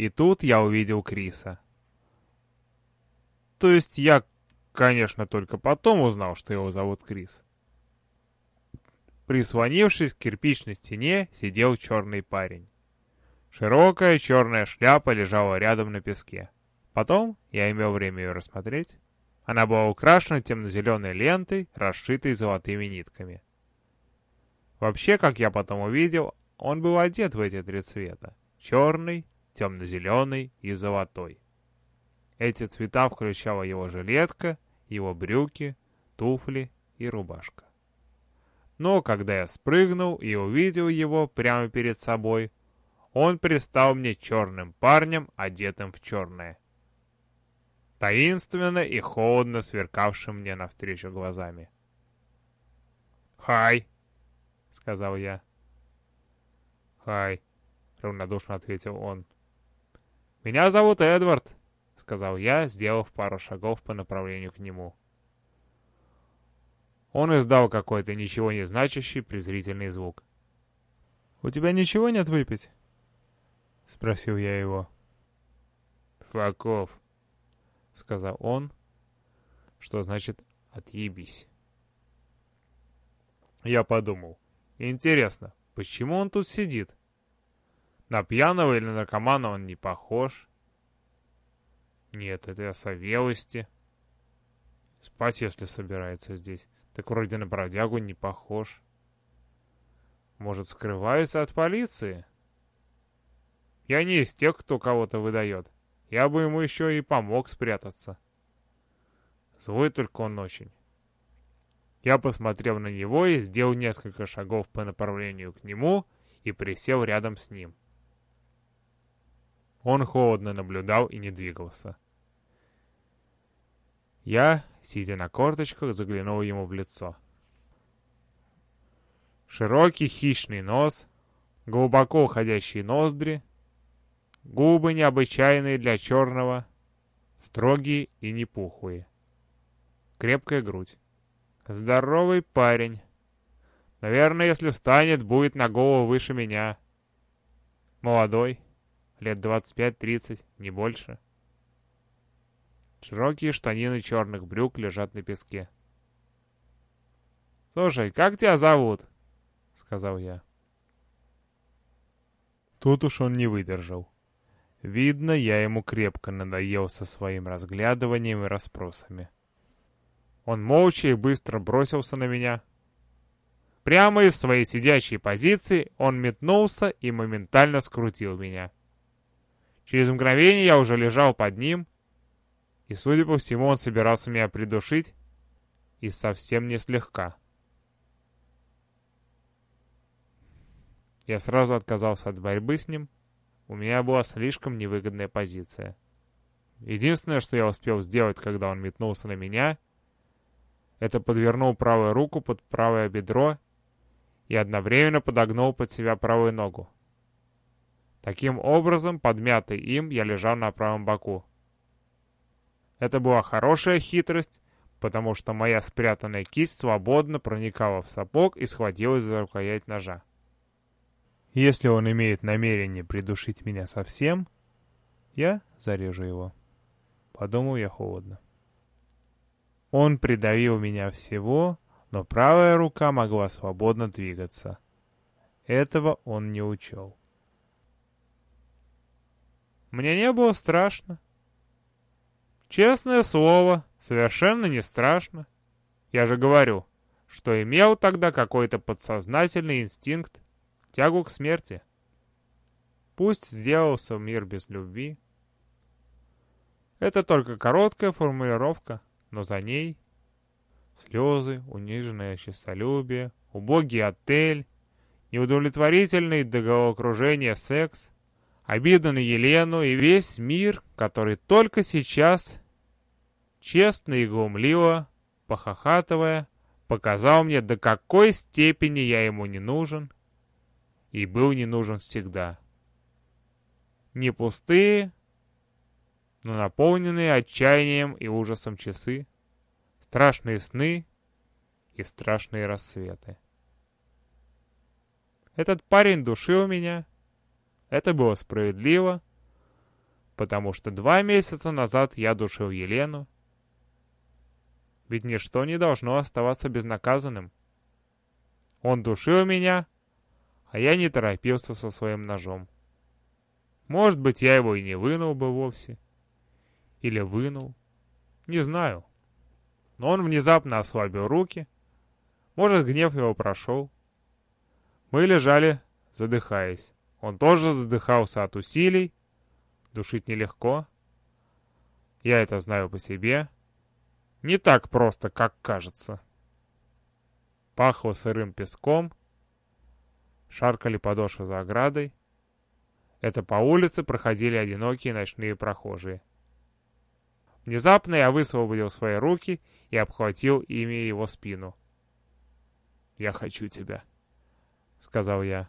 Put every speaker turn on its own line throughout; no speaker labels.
и тут я увидел Криса. То есть я, конечно, только потом узнал, что его зовут Крис. Прислонившись к кирпичной стене, сидел черный парень. Широкая черная шляпа лежала рядом на песке. Потом я имел время ее рассмотреть. Она была украшена темно-зеленой лентой, расшитой золотыми нитками. Вообще, как я потом увидел, он был одет в эти три цвета. Черный, темно-зеленый и золотой. Эти цвета включала его жилетка, его брюки, туфли и рубашка. Но когда я спрыгнул и увидел его прямо перед собой, он пристал мне черным парнем, одетым в черное. Таинственно и холодно сверкавшим мне навстречу глазами. «Хай!» — сказал я. «Хай!» — равнодушно ответил он. «Меня зовут Эдвард», — сказал я, сделав пару шагов по направлению к нему. Он издал какой-то ничего не значащий презрительный звук. «У тебя ничего нет выпить?» — спросил я его. «Факов», — сказал он, что значит «отъебись». Я подумал, интересно, почему он тут сидит? На пьяного или наркомана он не похож. Нет, это я совелости. Спать, если собирается здесь. Так вроде на бродягу не похож. Может, скрывается от полиции? Я не из тех, кто кого-то выдает. Я бы ему еще и помог спрятаться. Злой только он очень. Я посмотрел на него и сделал несколько шагов по направлению к нему и присел рядом с ним. Он холодно наблюдал и не двигался. Я, сидя на корточках, заглянул ему в лицо. Широкий хищный нос, глубоко уходящие ноздри, губы необычайные для черного, строгие и непухлые. Крепкая грудь. Здоровый парень. Наверное, если встанет, будет на голову выше меня. Молодой, лет 25-30, не больше. Широкие штанины черных брюк лежат на песке. «Слушай, как тебя зовут?» — сказал я. Тут уж он не выдержал. Видно, я ему крепко надоел со своим разглядыванием и расспросами. Он молча и быстро бросился на меня. Прямо из своей сидящей позиции он метнулся и моментально скрутил меня. Через мгновение я уже лежал под ним, и, судя по всему, он собирался меня придушить, и совсем не слегка. Я сразу отказался от борьбы с ним, у меня была слишком невыгодная позиция. Единственное, что я успел сделать, когда он метнулся на меня, это подвернул правую руку под правое бедро и одновременно подогнул под себя правую ногу. Таким образом, подмятый им, я лежал на правом боку. Это была хорошая хитрость, потому что моя спрятанная кисть свободно проникала в сапог и схватилась за рукоять ножа. Если он имеет намерение придушить меня совсем, я зарежу его. Подумал я холодно. Он придавил меня всего, но правая рука могла свободно двигаться. Этого он не учел. Мне не было страшно. Честное слово, совершенно не страшно. Я же говорю, что имел тогда какой-то подсознательный инстинкт, тягу к смерти. Пусть сделался мир без любви. Это только короткая формулировка, но за ней слезы, униженное честолюбие, убогий отель, неудовлетворительный до головокружения секс, обида на Елену и весь мир, который только сейчас, честно и глумливо, похохатывая, показал мне, до какой степени я ему не нужен и был не нужен всегда. Не пустые, но наполненные отчаянием и ужасом часы, страшные сны и страшные рассветы. Этот парень душил меня, это было справедливо, потому что два месяца назад я душил Елену. Ведь ничто не должно оставаться безнаказанным. Он душил меня, а я не торопился со своим ножом. Может быть, я его и не вынул бы вовсе. Или вынул. Не знаю. Но он внезапно ослабил руки. Может, гнев его прошел. Мы лежали, задыхаясь. Он тоже задыхался от усилий. Душить нелегко. Я это знаю по себе. Не так просто, как кажется. Пахло сырым песком. Шаркали подошвы за оградой. Это по улице проходили одинокие ночные прохожие. Внезапно я высвободил свои руки и обхватил ими его спину. «Я хочу тебя», — сказал я.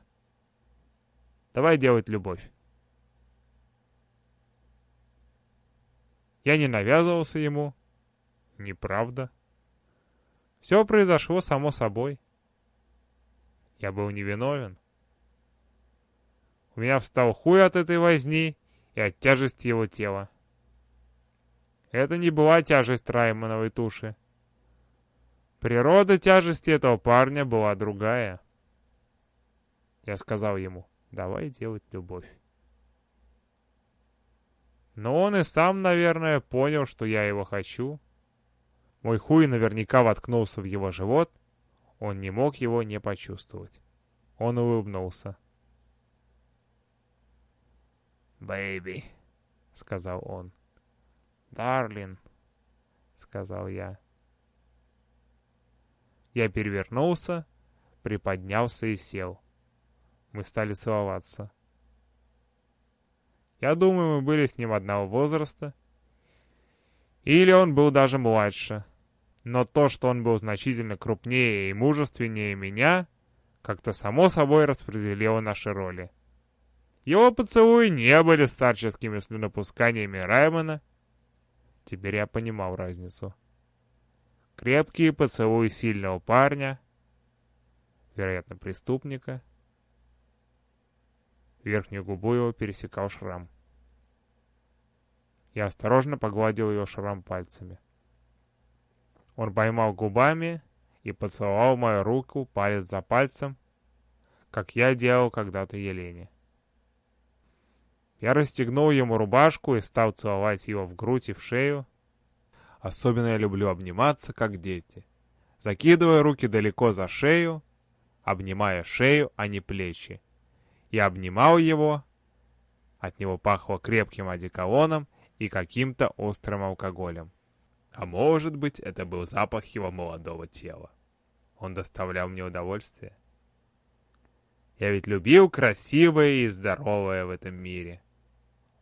«Давай делать любовь». Я не навязывался ему. Неправда. Все произошло само собой. Я был невиновен. У меня встал хуй от этой возни и от тяжести его тела. Это не была тяжесть Раймоновой туши. Природа тяжести этого парня была другая. Я сказал ему, давай делать любовь. Но он и сам, наверное, понял, что я его хочу. Мой хуй наверняка воткнулся в его живот. Он не мог его не почувствовать. Он улыбнулся. «Бэйби», — сказал он. «Дарлин», — сказал я. Я перевернулся, приподнялся и сел. Мы стали целоваться. Я думаю, мы были с ним одного возраста. Или он был даже младше. Но то, что он был значительно крупнее и мужественнее меня, как-то само собой распределило наши роли. Его поцелуи не были старческими слюнопусканиями Раймона. Теперь я понимал разницу. Крепкие поцелуи сильного парня, вероятно, преступника. Верхнюю губу его пересекал шрам. Я осторожно погладил ее шрам пальцами. Он поймал губами и поцеловал мою руку палец за пальцем, как я делал когда-то Елене. Я расстегнул ему рубашку и стал целовать его в грудь и в шею. Особенно я люблю обниматься, как дети. Закидывая руки далеко за шею, обнимая шею, а не плечи. Я обнимал его. От него пахло крепким одеколоном и каким-то острым алкоголем. А может быть, это был запах его молодого тела. Он доставлял мне удовольствие. Я ведь любил красивое и здоровое в этом мире.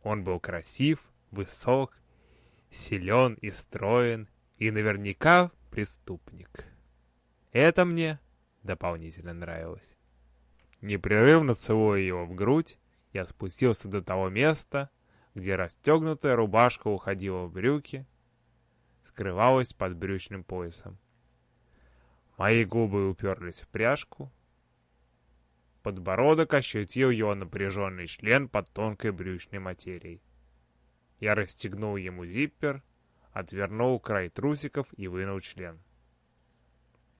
Он был красив, высок, силен и строен, и наверняка преступник. Это мне дополнительно нравилось. Непрерывно целуя его в грудь, я спустился до того места, где расстегнутая рубашка уходила в брюки, скрывалась под брючным поясом. Мои губы уперлись в пряжку, Подбородок ощутил его напряженный член под тонкой брючной материей. Я расстегнул ему зиппер, отвернул край трусиков и вынул член.